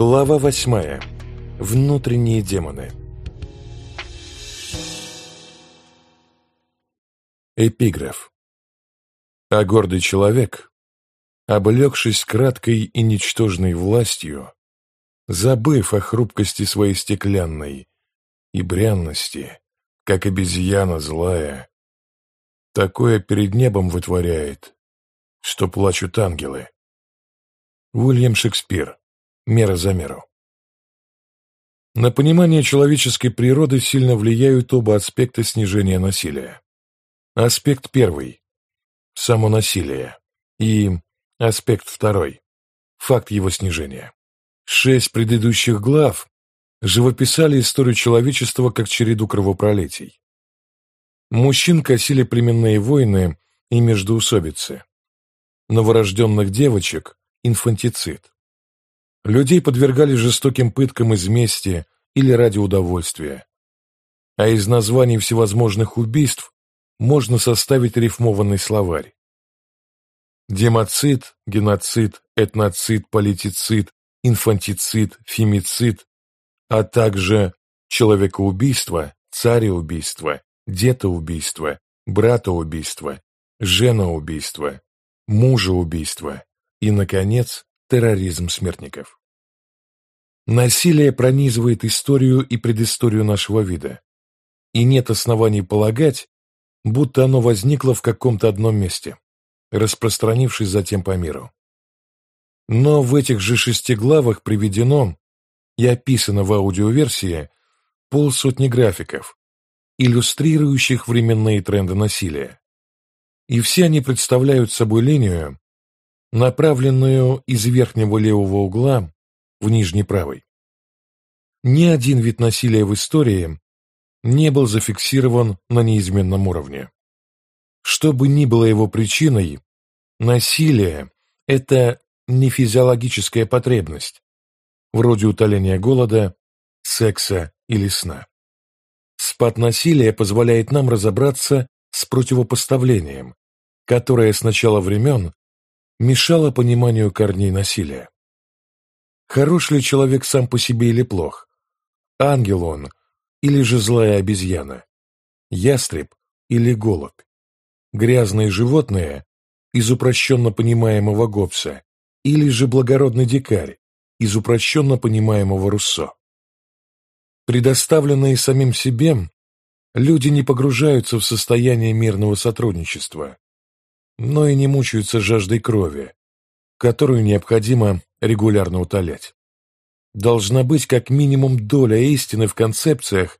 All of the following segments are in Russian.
Глава восьмая. Внутренние демоны. Эпиграф. А гордый человек, облегшись краткой и ничтожной властью, забыв о хрупкости своей стеклянной и брянности, как обезьяна злая, такое перед небом вытворяет, что плачут ангелы. Уильям Шекспир. Мера за меру. На понимание человеческой природы сильно влияют оба аспекта снижения насилия. Аспект первый – само насилие, и аспект второй – факт его снижения. Шесть предыдущих глав живописали историю человечества как череду кровопролитий. Мужчин косили племенные войны и междоусобицы. Новорожденных девочек – инфантицид. Людей подвергали жестоким пыткам из мести или ради удовольствия. А из названий всевозможных убийств можно составить рифмованный словарь. Демоцид, геноцид, этноцид, политицид, инфантицид, фемицид, а также человекоубийство, цареубийство, детоубийство, братоубийство, женоубийство, мужеубийство и, наконец, терроризм смертников. Насилие пронизывает историю и предысторию нашего вида, и нет оснований полагать, будто оно возникло в каком-то одном месте, распространившись затем по миру. Но в этих же шести главах приведено и описано в аудиоверсии полсотни графиков, иллюстрирующих временные тренды насилия. И все они представляют собой линию, направленную из верхнего левого угла в нижней правой. Ни один вид насилия в истории не был зафиксирован на неизменном уровне. Что бы ни было его причиной, насилие – это не физиологическая потребность, вроде утоления голода, секса или сна. Спад насилия позволяет нам разобраться с противопоставлением, которое с начала времен мешало пониманию корней насилия. Хорош ли человек сам по себе или плох? Ангел он или же злая обезьяна? Ястреб или голубь? Грязные животные из упрощенно понимаемого Гоббса или же благородный дикарь из упрощенно понимаемого Руссо? Предоставленные самим себе, люди не погружаются в состояние мирного сотрудничества, но и не мучаются жаждой крови, которую необходимо регулярно утолять. Должна быть как минимум доля истины в концепциях,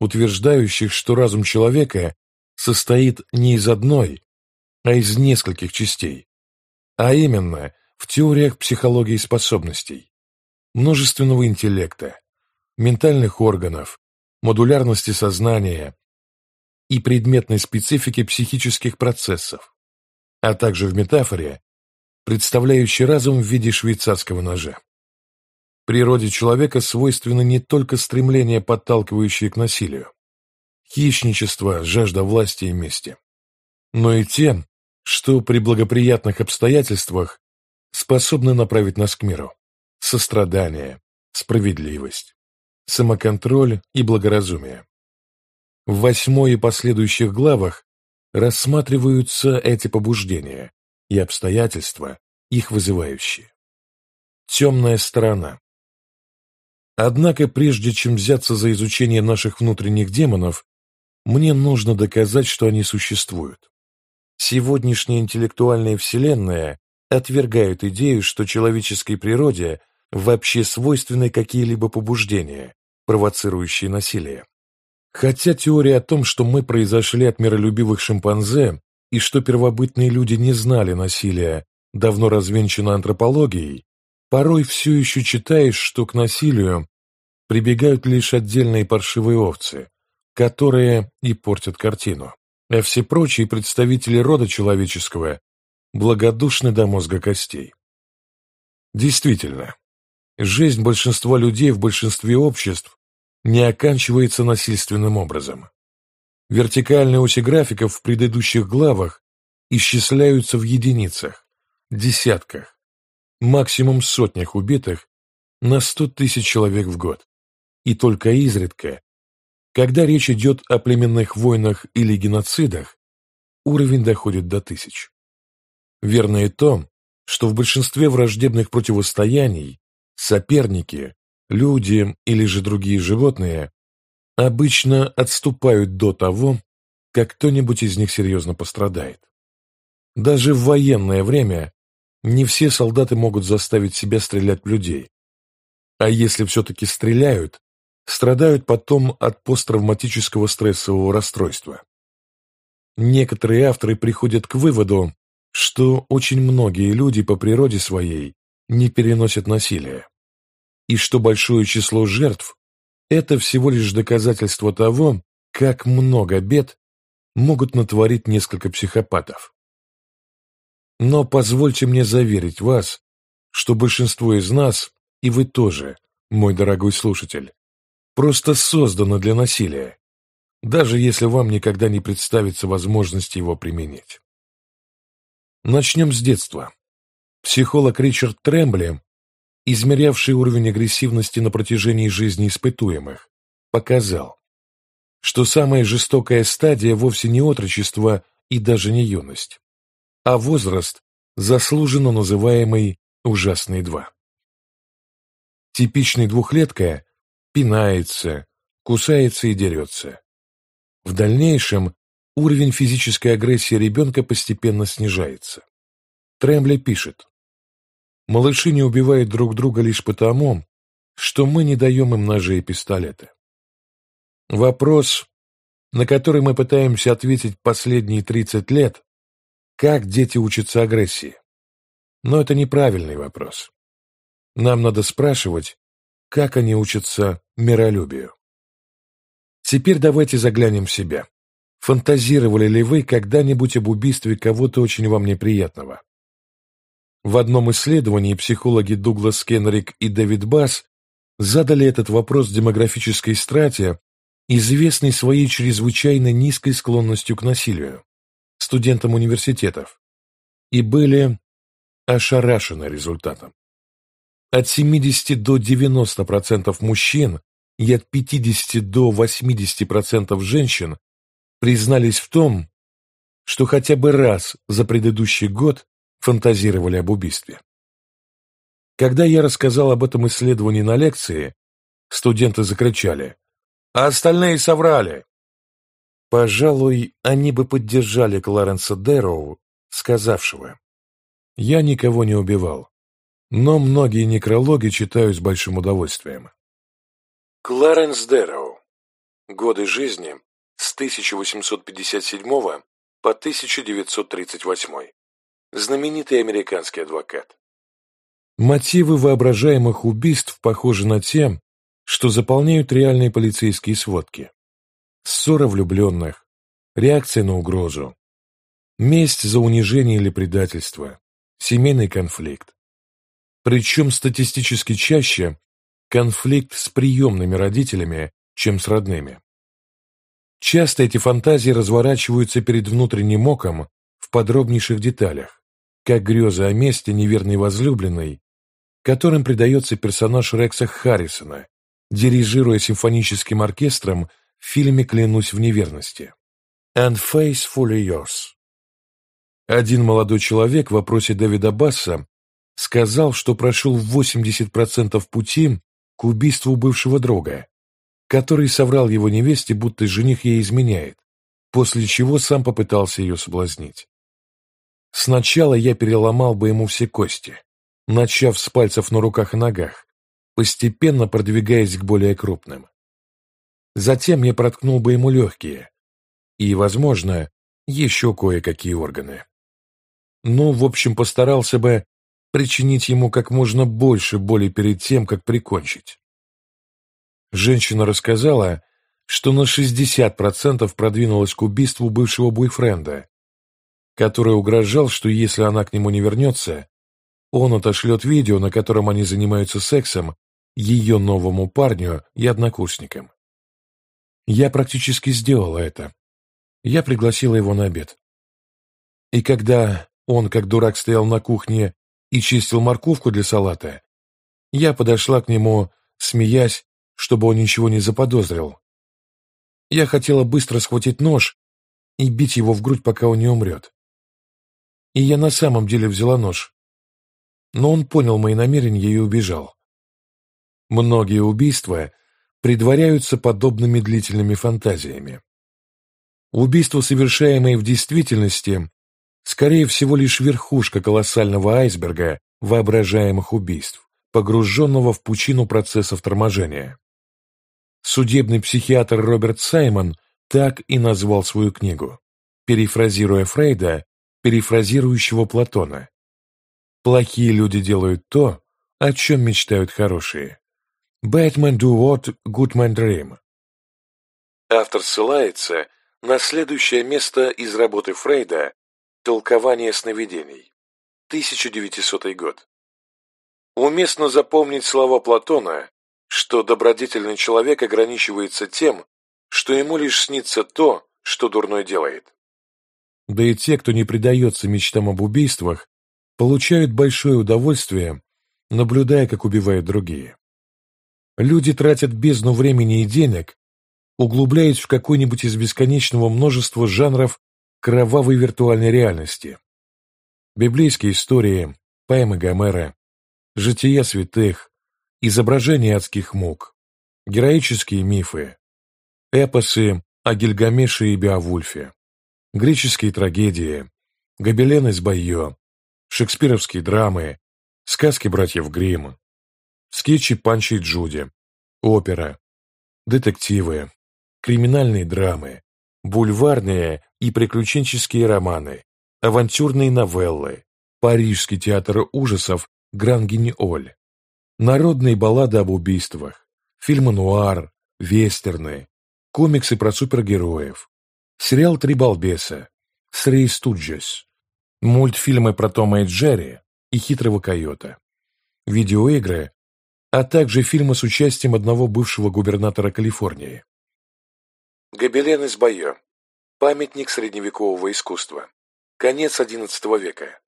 утверждающих, что разум человека состоит не из одной, а из нескольких частей, а именно в теориях психологии способностей, множественного интеллекта, ментальных органов, модулярности сознания и предметной специфики психических процессов, а также в метафоре, представляющий разум в виде швейцарского ножа. Природе человека свойственно не только стремление, подталкивающее к насилию, хищничество, жажда власти и мести, но и те, что при благоприятных обстоятельствах способны направить нас к миру, сострадание, справедливость, самоконтроль и благоразумие. В восьмой и последующих главах рассматриваются эти побуждения, и обстоятельства, их вызывающие. Темная сторона. Однако прежде чем взяться за изучение наших внутренних демонов, мне нужно доказать, что они существуют. Сегодняшняя интеллектуальная вселенная отвергает идею, что человеческой природе вообще свойственны какие-либо побуждения, провоцирующие насилие. Хотя теория о том, что мы произошли от миролюбивых шимпанзе, и что первобытные люди не знали насилия, давно развенчано антропологией, порой все еще читаешь, что к насилию прибегают лишь отдельные паршивые овцы, которые и портят картину, а все прочие представители рода человеческого благодушны до мозга костей. Действительно, жизнь большинства людей в большинстве обществ не оканчивается насильственным образом. Вертикальные оси графиков в предыдущих главах исчисляются в единицах, десятках, максимум сотнях убитых на 100 тысяч человек в год. И только изредка, когда речь идет о племенных войнах или геноцидах, уровень доходит до тысяч. Верно и то, что в большинстве враждебных противостояний соперники, люди или же другие животные обычно отступают до того, как кто-нибудь из них серьезно пострадает. Даже в военное время не все солдаты могут заставить себя стрелять в людей. А если все-таки стреляют, страдают потом от посттравматического стрессового расстройства. Некоторые авторы приходят к выводу, что очень многие люди по природе своей не переносят насилие, и что большое число жертв – это всего лишь доказательство того, как много бед могут натворить несколько психопатов. Но позвольте мне заверить вас, что большинство из нас, и вы тоже, мой дорогой слушатель, просто создано для насилия, даже если вам никогда не представится возможность его применить. Начнем с детства. Психолог Ричард Трембли, измерявший уровень агрессивности на протяжении жизни испытуемых, показал, что самая жестокая стадия вовсе не отрочество и даже не юность, а возраст, заслуженно называемый «ужасный два». Типичный двухлетка пинается, кусается и дерется. В дальнейшем уровень физической агрессии ребенка постепенно снижается. Тремли пишет, «Малыши не убивают друг друга лишь потому, что мы не даем им ножи и пистолеты. Вопрос, на который мы пытаемся ответить последние 30 лет, как дети учатся агрессии. Но это неправильный вопрос. Нам надо спрашивать, как они учатся миролюбию. Теперь давайте заглянем в себя. Фантазировали ли вы когда-нибудь об убийстве кого-то очень вам неприятного? В одном исследовании психологи Дуглас Кенрик и Дэвид Басс задали этот вопрос демографической страте известный своей чрезвычайно низкой склонностью к насилию, студентам университетов, и были ошарашены результатом. От 70 до 90% мужчин и от 50 до 80% женщин признались в том, что хотя бы раз за предыдущий год фантазировали об убийстве. Когда я рассказал об этом исследовании на лекции, студенты закричали а остальные соврали. Пожалуй, они бы поддержали Кларенса Дэроу, сказавшего, «Я никого не убивал, но многие некрологи читаю с большим удовольствием». Кларенс Дэроу. Годы жизни с 1857 по 1938. Знаменитый американский адвокат. Мотивы воображаемых убийств похожи на те, что заполняют реальные полицейские сводки. Ссора влюбленных, реакция на угрозу, месть за унижение или предательство, семейный конфликт. Причем статистически чаще конфликт с приемными родителями, чем с родными. Часто эти фантазии разворачиваются перед внутренним оком в подробнейших деталях, как грезы о месте неверной возлюбленной, которым предается персонаж Рекса Харрисона дирижируя симфоническим оркестром в фильме «Клянусь в неверности». «And faithfully yours». Один молодой человек в вопросе Дэвида Басса сказал, что прошел 80% пути к убийству бывшего друга, который соврал его невесте, будто жених ей изменяет, после чего сам попытался ее соблазнить. Сначала я переломал бы ему все кости, начав с пальцев на руках и ногах, постепенно продвигаясь к более крупным. Затем я проткнул бы ему легкие и, возможно, еще кое-какие органы. Ну, в общем, постарался бы причинить ему как можно больше боли перед тем, как прикончить. Женщина рассказала, что на 60% продвинулась к убийству бывшего бойфренда, который угрожал, что если она к нему не вернется, он отошлет видео, на котором они занимаются сексом, ее новому парню и однокурсникам. Я практически сделала это. Я пригласила его на обед. И когда он, как дурак, стоял на кухне и чистил морковку для салата, Я подошла к нему, смеясь, чтобы он ничего не заподозрил. Я хотела быстро схватить нож и бить его в грудь, пока он не умрет. И я на самом деле взяла нож. Но он понял мои намерения и убежал. Многие убийства предваряются подобными длительными фантазиями. Убийства, совершаемые в действительности, скорее всего лишь верхушка колоссального айсберга воображаемых убийств, погруженного в пучину процессов торможения. Судебный психиатр Роберт Саймон так и назвал свою книгу, перефразируя Фрейда, перефразирующего Платона. Плохие люди делают то, о чем мечтают хорошие. Bad men do what good men dream. Автор ссылается на следующее место из работы Фрейда «Толкование сновидений», 1900 год. Уместно запомнить слова Платона, что добродетельный человек ограничивается тем, что ему лишь снится то, что дурной делает. Да и те, кто не предается мечтам об убийствах, получают большое удовольствие, наблюдая, как убивают другие. Люди тратят бездну времени и денег, углубляясь в какой-нибудь из бесконечного множества жанров кровавой виртуальной реальности. Библейские истории, поэмы Гомера, жития святых, изображения адских мук, героические мифы, эпосы о Гильгамеше и Беовульфе, греческие трагедии, гобелены с Байо, шекспировские драмы, сказки братьев Гримм, скетчи Панчи и Джуди, опера, детективы, криминальные драмы, бульварные и приключенческие романы, авантюрные новеллы, Парижский театр ужасов Грангини-Оль, народные баллады об убийствах, фильмы нуар, вестерны, комиксы про супергероев, сериал «Три балбеса», «Срей Студжес», мультфильмы про Тома и Джерри и «Хитрого койота», видеоигры, а также фильмы с участием одного бывшего губернатора Калифорнии. Гобелен из Байо. Памятник средневекового искусства. Конец XI века.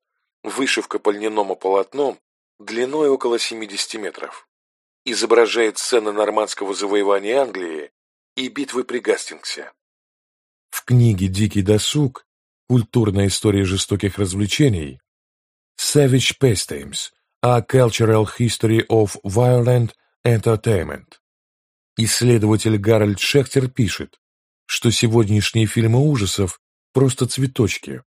Вышивка по льняному полотну длиной около 70 метров. Изображает сцены нормандского завоевания Англии и битвы при Гастингсе. В книге «Дикий досуг. Культурная история жестоких развлечений» Savage Pastimes A Cultural History of Violent Entertainment исследователь Гарольд Шехтер пишет, что сегодняшние фильмы ужасов – просто цветочки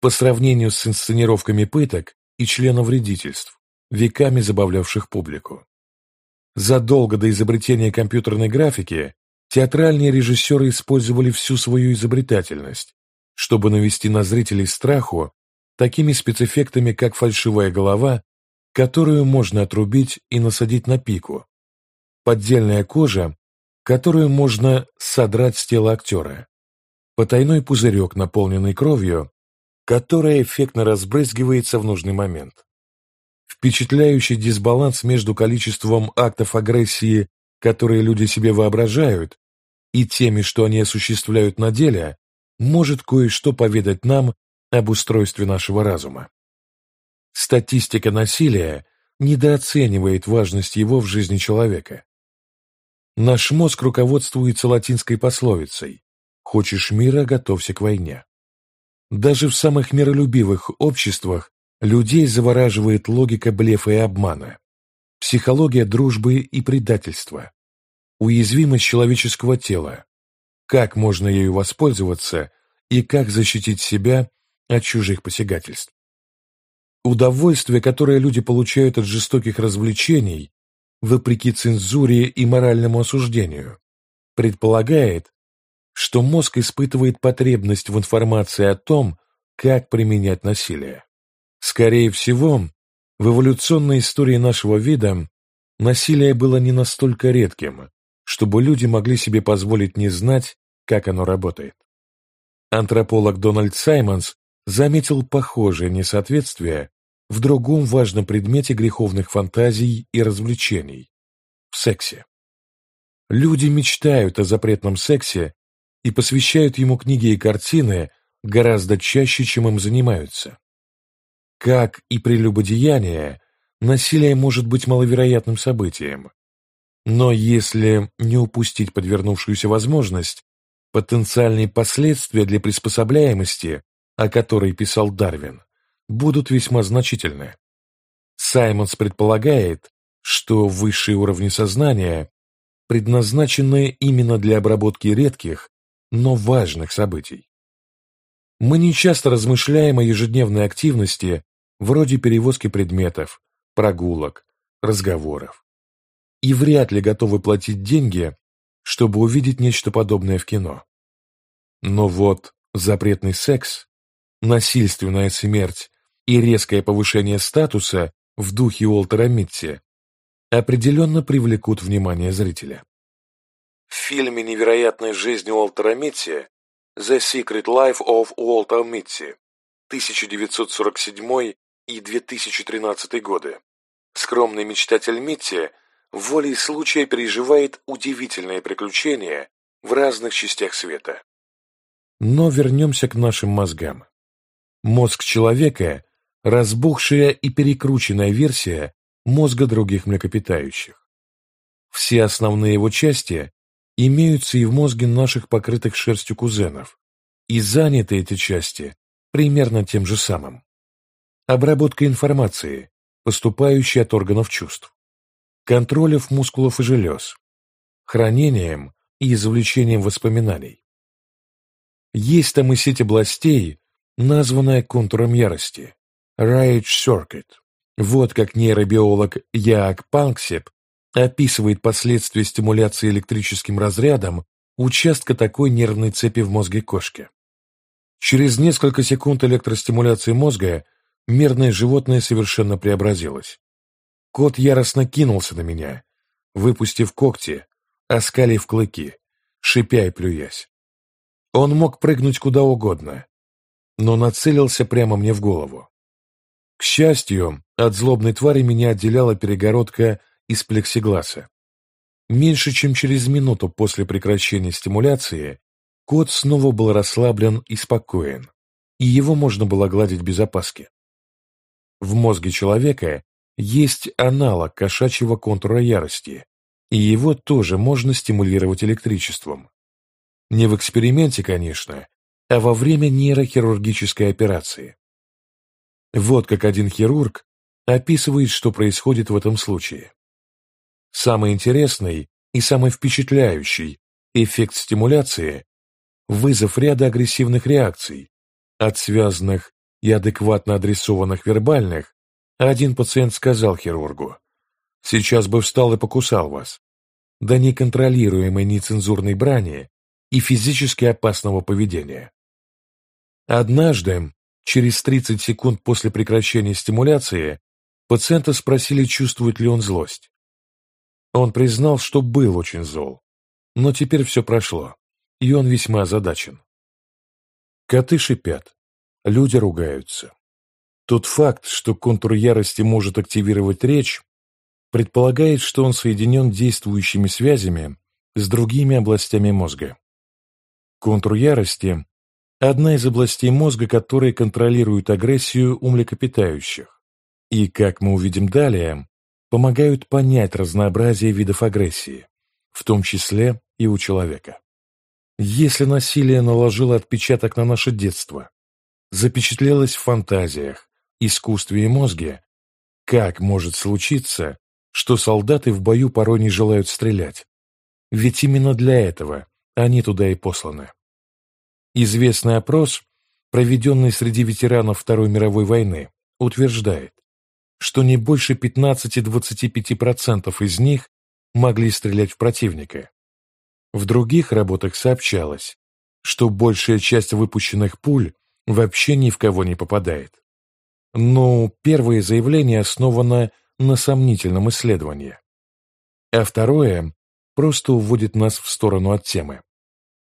по сравнению с инсценировками пыток и членовредительств, веками забавлявших публику. Задолго до изобретения компьютерной графики театральные режиссеры использовали всю свою изобретательность, чтобы навести на зрителей страху такими спецэффектами, как фальшивая голова, которую можно отрубить и насадить на пику, поддельная кожа, которую можно содрать с тела актера, потайной пузырек, наполненный кровью, которая эффектно разбрызгивается в нужный момент. Впечатляющий дисбаланс между количеством актов агрессии, которые люди себе воображают, и теми, что они осуществляют на деле, может кое-что поведать нам об устройстве нашего разума. Статистика насилия недооценивает важность его в жизни человека. Наш мозг руководствуется латинской пословицей «Хочешь мира, готовься к войне». Даже в самых миролюбивых обществах Людей завораживает логика блефа и обмана, психология дружбы и предательства, уязвимость человеческого тела, как можно ею воспользоваться и как защитить себя от чужих посягательств. Удовольствие, которое люди получают от жестоких развлечений, вопреки цензуре и моральному осуждению, предполагает, что мозг испытывает потребность в информации о том, как применять насилие. Скорее всего, в эволюционной истории нашего вида насилие было не настолько редким, чтобы люди могли себе позволить не знать, как оно работает. Антрополог Дональд Саймонс заметил похожее несоответствие в другом важном предмете греховных фантазий и развлечений – в сексе. Люди мечтают о запретном сексе и посвящают ему книги и картины гораздо чаще, чем им занимаются. Как и прелюбодеяние, насилие может быть маловероятным событием. Но если не упустить подвернувшуюся возможность, потенциальные последствия для приспособляемости, о которой писал Дарвин, будут весьма значительны. Саймонс предполагает, что высшие уровни сознания предназначены именно для обработки редких, но важных событий. Мы не часто размышляем о ежедневной активности вроде перевозки предметов, прогулок, разговоров. И вряд ли готовы платить деньги, чтобы увидеть нечто подобное в кино. Но вот запретный секс, насильственная смерть и резкое повышение статуса в духе Уолтера Митти определенно привлекут внимание зрителя. В фильме «Невероятная жизнь Уолтера Митти» «The Secret Life of Walter Mitty» 1947 и 2013 годы скромный мечтатель Митти волей случая переживает удивительные приключения в разных частях света. Но вернемся к нашим мозгам. Мозг человека – разбухшая и перекрученная версия мозга других млекопитающих. Все основные его части имеются и в мозге наших покрытых шерстью кузенов, и заняты эти части примерно тем же самым. Обработка информации, поступающей от органов чувств, контролев мускулов и желез, хранением и извлечением воспоминаний. Есть там и сеть областей, названная контуром ярости – Rage Circuit. Вот как нейробиолог Яак Панксеп описывает последствия стимуляции электрическим разрядом участка такой нервной цепи в мозге кошки. Через несколько секунд электростимуляции мозга мирное животное совершенно преобразилось. Кот яростно кинулся на меня, выпустив когти, оскалив клыки, шипя и плюясь. Он мог прыгнуть куда угодно, но нацелился прямо мне в голову. К счастью, от злобной твари меня отделяла перегородка из плексигласа. Меньше чем через минуту после прекращения стимуляции кот снова был расслаблен и спокоен, и его можно было гладить без опаски. В мозге человека есть аналог кошачьего контура ярости, и его тоже можно стимулировать электричеством. Не в эксперименте, конечно, а во время нейрохирургической операции. Вот как один хирург описывает, что происходит в этом случае. Самый интересный и самый впечатляющий эффект стимуляции – вызов ряда агрессивных реакций, от связанных и адекватно адресованных вербальных, один пациент сказал хирургу, «Сейчас бы встал и покусал вас». До неконтролируемой нецензурной брани и физически опасного поведения. Однажды, через 30 секунд после прекращения стимуляции, пациента спросили, чувствует ли он злость. Он признал, что был очень зол, но теперь все прошло, и он весьма озадачен. Коты шипят, Люди ругаются. Тот факт, что контур ярости может активировать речь, предполагает, что он соединен действующими связями с другими областями мозга. Контур ярости – одна из областей мозга, которые контролируют агрессию у млекопитающих и, как мы увидим далее, помогают понять разнообразие видов агрессии, в том числе и у человека. Если насилие наложило отпечаток на наше детство, запечатлелось в фантазиях, искусстве и мозге, как может случиться, что солдаты в бою порой не желают стрелять? Ведь именно для этого они туда и посланы. Известный опрос, проведенный среди ветеранов Второй мировой войны, утверждает, что не больше 15-25% из них могли стрелять в противника. В других работах сообщалось, что большая часть выпущенных пуль вообще ни в кого не попадает. Ну, первое заявление основано на сомнительном исследовании. А второе просто уводит нас в сторону от темы.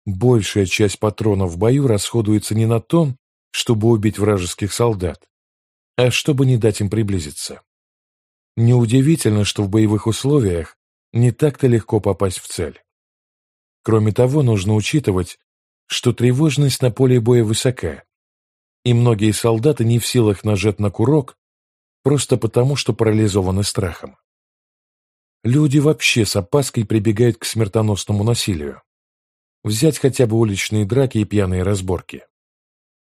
Большая часть патронов в бою расходуется не на то, чтобы убить вражеских солдат, а чтобы не дать им приблизиться. Неудивительно, что в боевых условиях не так-то легко попасть в цель. Кроме того, нужно учитывать, что тревожность на поле боя высока, и многие солдаты не в силах нажать на курок, просто потому, что парализованы страхом. Люди вообще с опаской прибегают к смертоносному насилию. Взять хотя бы уличные драки и пьяные разборки.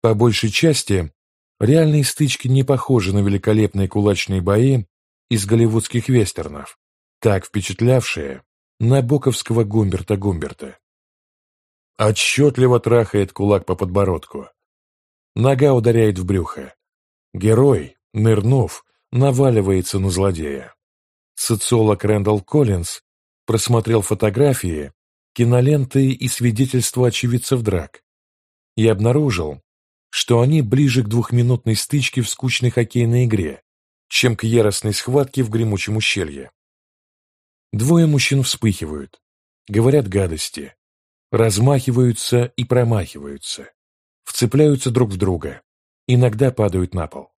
По большей части, реальные стычки не похожи на великолепные кулачные бои из голливудских вестернов, так впечатлявшие набоковского Гумберта Гумберта. Отчетливо трахает кулак по подбородку. Нога ударяет в брюхо. Герой, нырнув, наваливается на злодея. Социолог Рэндалл Коллинз просмотрел фотографии, киноленты и свидетельства очевидцев драк и обнаружил, что они ближе к двухминутной стычке в скучной хоккейной игре, чем к яростной схватке в гремучем ущелье. Двое мужчин вспыхивают, говорят гадости, размахиваются и промахиваются, вцепляются друг в друга, иногда падают на пол.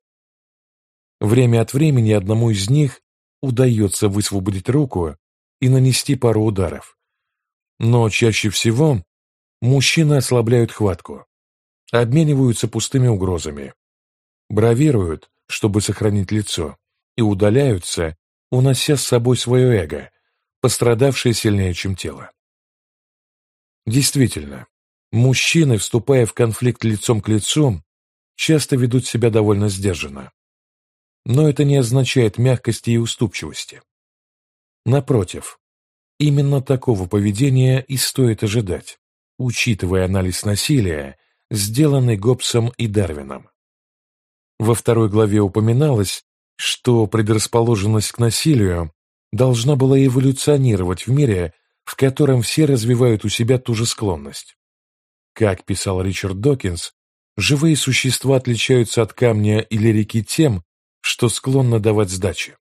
Время от времени одному из них удается высвободить руку и нанести пару ударов. Но чаще всего мужчины ослабляют хватку, обмениваются пустыми угрозами, бравируют, чтобы сохранить лицо, и удаляются, унося с собой свое эго, пострадавшее сильнее, чем тело. Действительно, мужчины, вступая в конфликт лицом к лицу, часто ведут себя довольно сдержанно. Но это не означает мягкости и уступчивости. Напротив, именно такого поведения и стоит ожидать, учитывая анализ насилия, сделанный Гоббсом и Дарвином. Во второй главе упоминалось, что предрасположенность к насилию должна была эволюционировать в мире, в котором все развивают у себя ту же склонность. Как писал Ричард Докинс, живые существа отличаются от камня или реки тем, что склонны давать сдачи.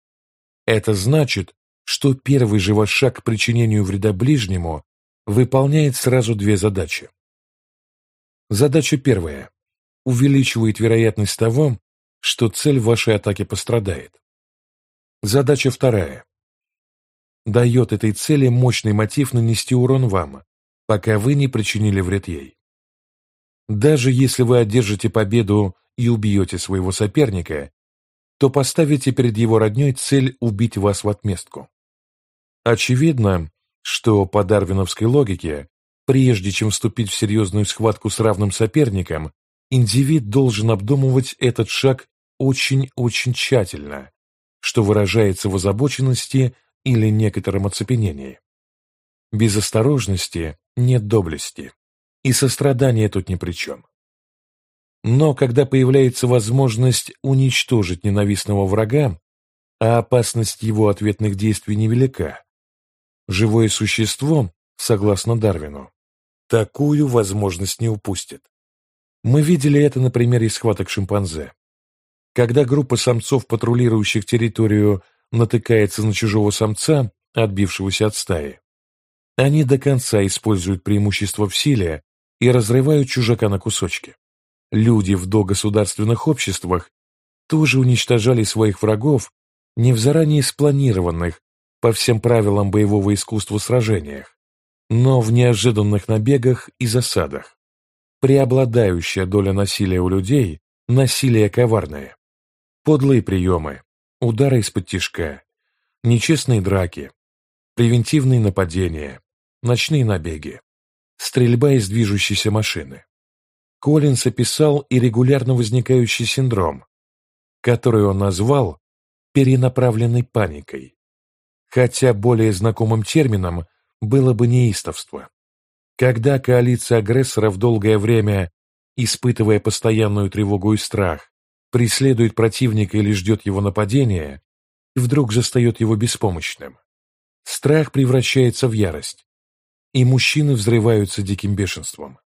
Это значит, что первый же шаг к причинению вреда ближнему выполняет сразу две задачи. Задача первая – увеличивает вероятность того, что цель вашей атаки пострадает. Задача вторая – дает этой цели мощный мотив нанести урон вам, пока вы не причинили вред ей. Даже если вы одержите победу и убьете своего соперника, то поставите перед его родней цель убить вас в отместку. Очевидно, что по дарвиновской логике Прежде чем вступить в серьезную схватку с равным соперником, индивид должен обдумывать этот шаг очень-очень тщательно, что выражается в озабоченности или некотором оцепенении. Без осторожности нет доблести, и сострадание тут ни при чем. Но когда появляется возможность уничтожить ненавистного врага, а опасность его ответных действий невелика, живое существо, согласно Дарвину, такую возможность не упустит. Мы видели это на примере схваток шимпанзе. Когда группа самцов, патрулирующих территорию, натыкается на чужого самца, отбившегося от стаи, они до конца используют преимущество в силе и разрывают чужака на кусочки. Люди в догосударственных обществах тоже уничтожали своих врагов не в заранее спланированных по всем правилам боевого искусства сражениях, но в неожиданных набегах и засадах. Преобладающая доля насилия у людей – насилие коварное. Подлые приемы, удары из-под тишка, нечестные драки, превентивные нападения, ночные набеги, стрельба из движущейся машины. Коллинс описал и регулярно возникающий синдром, который он назвал перенаправленной паникой, хотя более знакомым термином было бы неистовство. Когда коалиция агрессоров долгое время, испытывая постоянную тревогу и страх, преследует противника или ждет его нападения, и вдруг застает его беспомощным, страх превращается в ярость, и мужчины взрываются диким бешенством.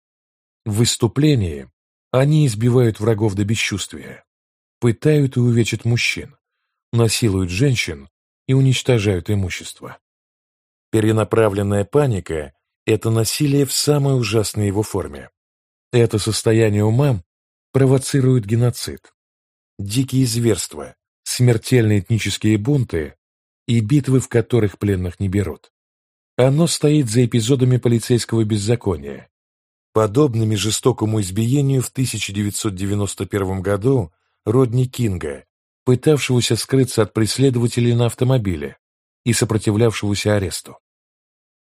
В выступлении они избивают врагов до бесчувствия, пытают и увечат мужчин, насилуют женщин и уничтожают имущество. Перенаправленная паника – это насилие в самой ужасной его форме. Это состояние ума провоцирует геноцид, дикие зверства, смертельные этнические бунты и битвы, в которых пленных не берут. Оно стоит за эпизодами полицейского беззакония, подобными жестокому избиению в 1991 году Родни Кинга, пытавшегося скрыться от преследователей на автомобиле и сопротивлявшегося аресту.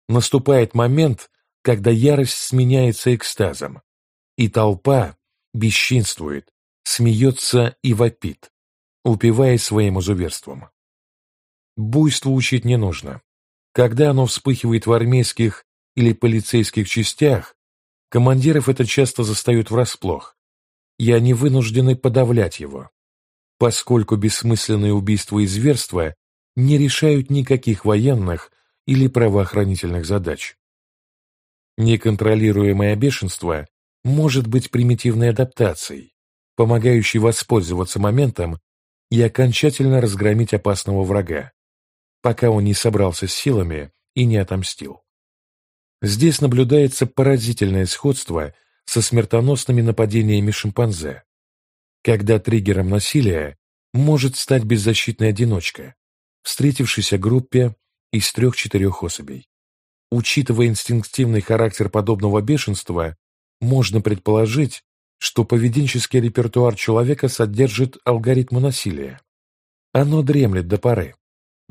Наступает момент, когда ярость сменяется экстазом, и толпа бесчинствует, смеется и вопит, упиваясь своим изуверством. Буйству учить не нужно. Когда оно вспыхивает в армейских или полицейских частях, командиров это часто застают врасплох, и они вынуждены подавлять его, поскольку бессмысленные убийства и зверства не решают никаких военных или правоохранительных задач. Неконтролируемое бешенство может быть примитивной адаптацией, помогающей воспользоваться моментом и окончательно разгромить опасного врага, пока он не собрался с силами и не отомстил. Здесь наблюдается поразительное сходство со смертоносными нападениями шимпанзе, когда триггером насилия может стать беззащитная одиночка, встретившейся группе из трех-четырех особей. Учитывая инстинктивный характер подобного бешенства, можно предположить, что поведенческий репертуар человека содержит алгоритмы насилия. Оно дремлет до поры,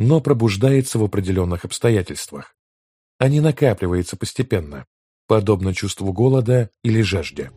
но пробуждается в определенных обстоятельствах, а не накапливается постепенно, подобно чувству голода или жажде.